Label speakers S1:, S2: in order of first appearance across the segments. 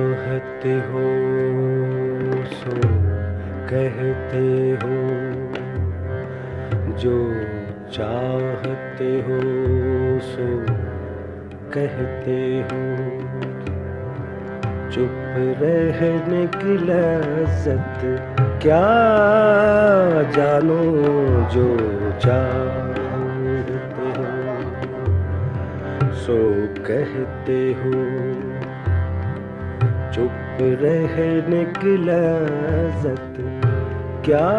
S1: چاہتے ہو سو کہتے ہو جو چاہتے ہو سو کہتے ہو چپ رہنے کی لذت کیا جانو جو چاہتے ہو سو کہتے ہو چپ رہنے کی لذت کیا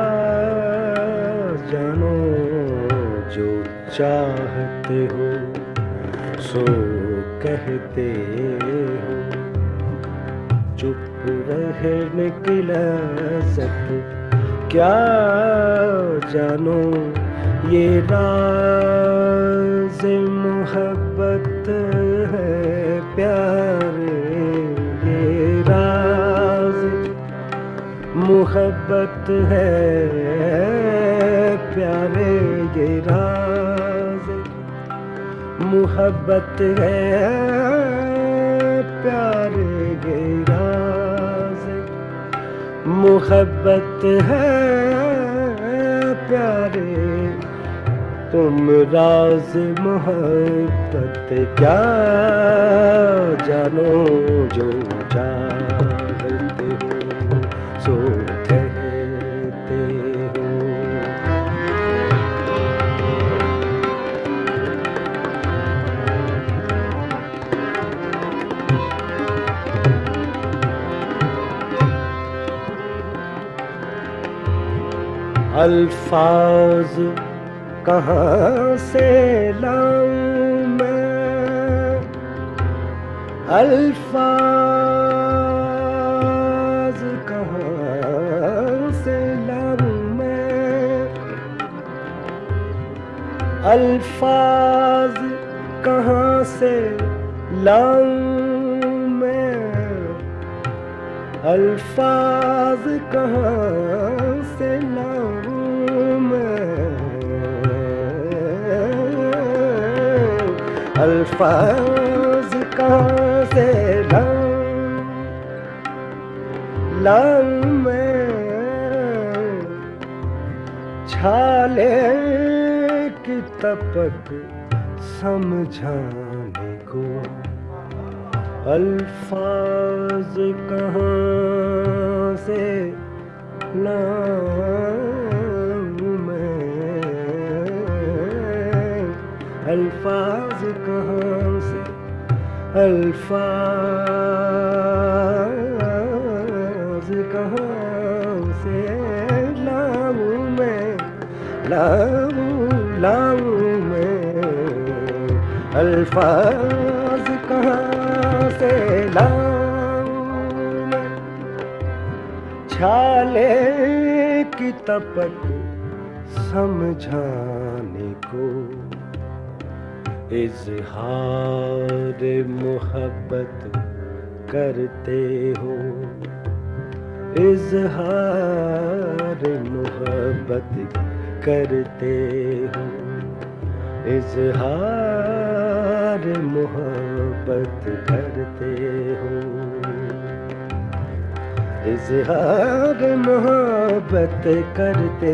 S1: جانو جو چاہتے ہو، سو کہتے ہو۔ چپ رہنے کی لذت کیا جانو یہ راز محبت ہے؟ محبت ہے، پیارے یہ راز۔ محبت ہے، پیارے یہ راز۔ محبت ہے، پیارے، تم راز محبت کیا جانو جو الفاظ کہاں سے لاؤں میں؟ الفاظ کہاں سے لاؤں میں؟ الفاظ کہاں سے لاؤں میں؟ الفاظ کہاں سے الفاظ کہاں سے لاؤں لاؤں میں چھالے کی تپک سمجھانے کو۔ الفاظ کہاں سے لاؤں میں، الفاظ کہاں الفاظ کہاں سے لاؤں میں؟ لاؤں لاؤں میں۔ الفاظ کہاں سے لاؤں میں؟ چھالے کی تپک سمجھانے کو۔ اظہار محبت کرتے ہو۔ اظہار محبت کرتے ہو۔ اظہار محبت کرتے ہو۔ اظہار محبت کرتے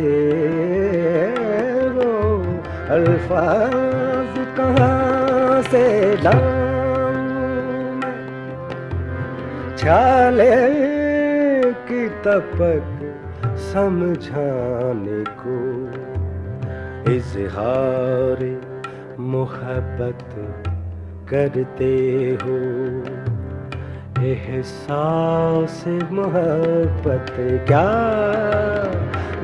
S1: ہو۔ الفاظ کہاں سے لاؤں چھالے کی تپک سمجھانے کو؟ اظہار محبت کرتے ہو، احساس محبت کیا؟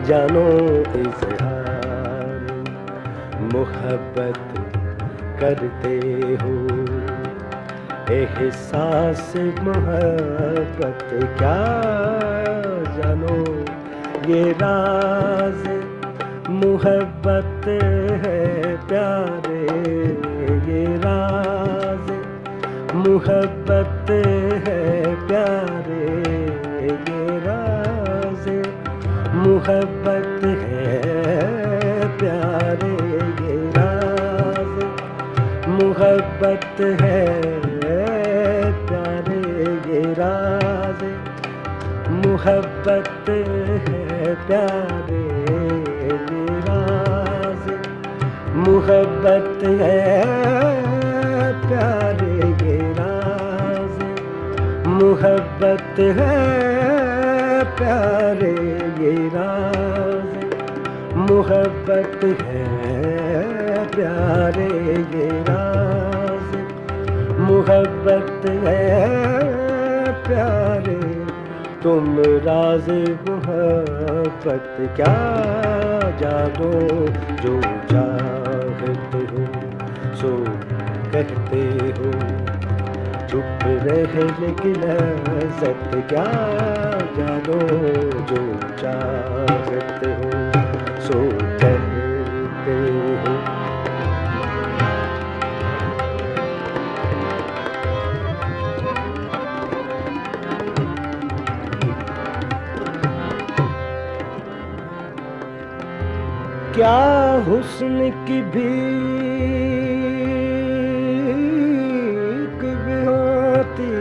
S1: جانو اظہار محبت کرتے ہو۔ احساس محبت کیا جانو؟ یہ راز محبت ہے پیارے۔ یہ راز محبت ہے پیارے۔ یہ راز محبت محبت ہے پیارے یہ راز محبت ہے، پیارے یہ راز محبت ہے، پیارے یہ راز محبت ہے، پیارے یہ راز محبت ہے، پیارے یہ راز محبت ہے پیارے، تم راز محبت، کیا جانو جو چاہتے ہو؟ سو کہتے ہو، چپ رہے لیکن لذت، کیا جانو جو چاہتے کیا حسن کی بھیک بھی ہوتی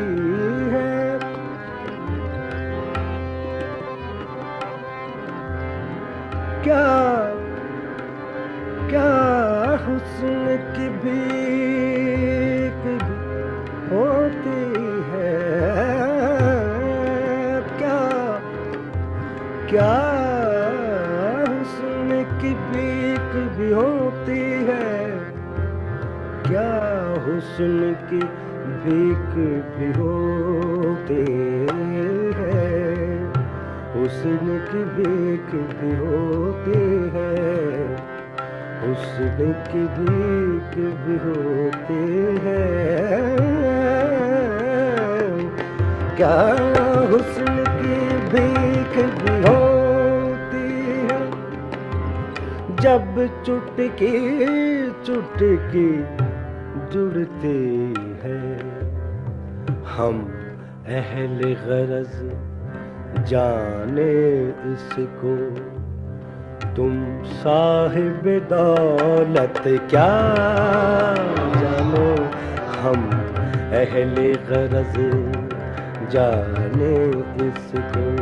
S1: ہے؟ کیا کیا حسن کی بھی حسن کی بھیک بھی ہوتی ہے۔ حسن کی بھیک بھی ہوتی ہے۔ حسن کی بھیک بھی ہوتی ہے۔ کیا حسن کی بھیک بھی ہوتی ہے؟ جب چٹکی چٹکی جڑتی ہے ہم اہل غرض جانے اس کو۔ تم صاحب دولت کیا جانو؟ ہم اہل غرض جانے اس کو۔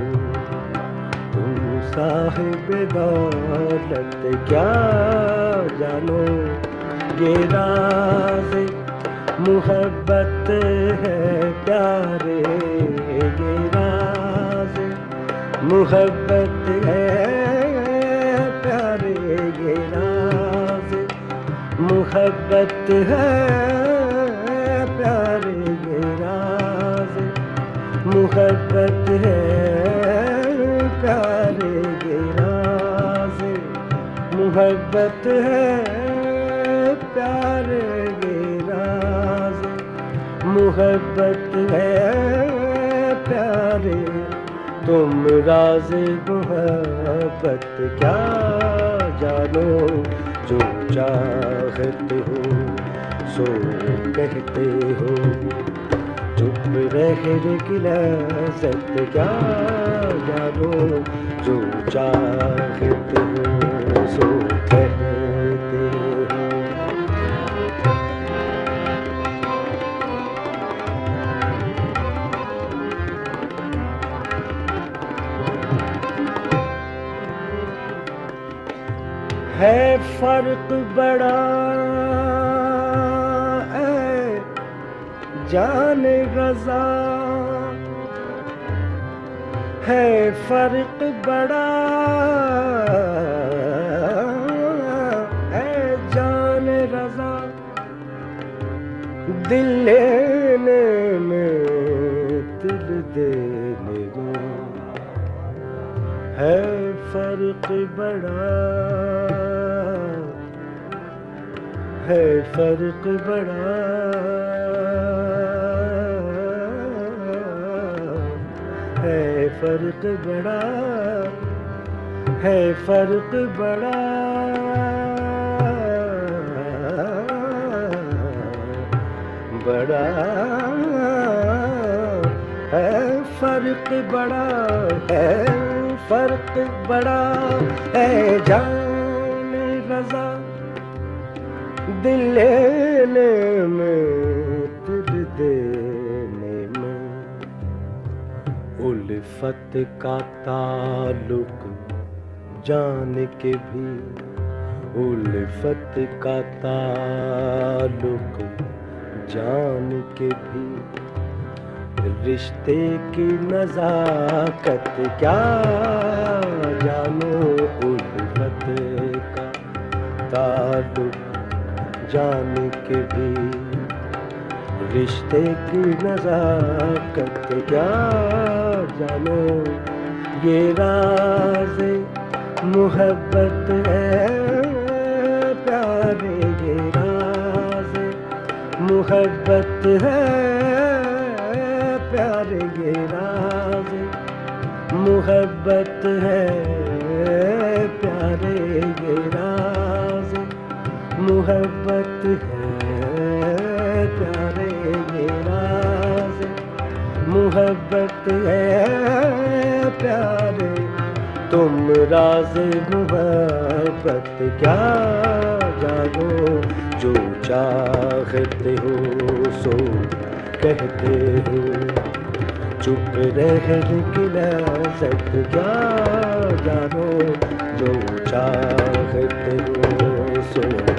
S1: تم صاحب دولت کیا جانو؟ یہ راز، محبت ہے پیارے یہ راز۔ محبت ہے پیارے یہ راز۔ محبت ہے پیارے یہ راز۔ محبت ہے پیارے یہ راز۔ محبت ہے پیارے یہ راز، محبت ہے پیارے تم راز محبت، کیا جانو؟ جو چاہتے ہو، سو کہتے ہو۔ چپ رہنے کی لذت، کیا جانو؟ جو چاہتے ہو۔ ہے فرق بڑا۔ اے جان رضا۔ ہے فرق بڑا۔ اے جان رضا۔ دل لینے میں دل دینے میں ہے فرق بڑا، ہے فرق بڑا، ہے فرق بڑا، ہے فرق بڑا بڑا، ہے فرق بڑا، ہے فرق بڑا ہے، جان رضا۔ دل لینے میں دل دینے میں۔ الفت کا تعلق جان کے بھی۔ الفت کا تعلق جان کے بھی۔ رشتے کی نزاکت کیا جانو الفت کا تعلق جان کے بھی؟ رشتے کی نزاکت کیا جانو؟ یہ راز محبت ہے، پیارے، یہ راز محبت ہے۔ راز، محبت ہے، پیارے یہ راز۔ محبت ہے، پیارے یہ راز۔ محبت ہے، پیارے۔ تم راز، محبت کیا جانو؟ جو چاہتے ہو سو کہتے ہو۔ چپ رہ نکلا سک کیا جانو؟ جو چاہتے ہو سو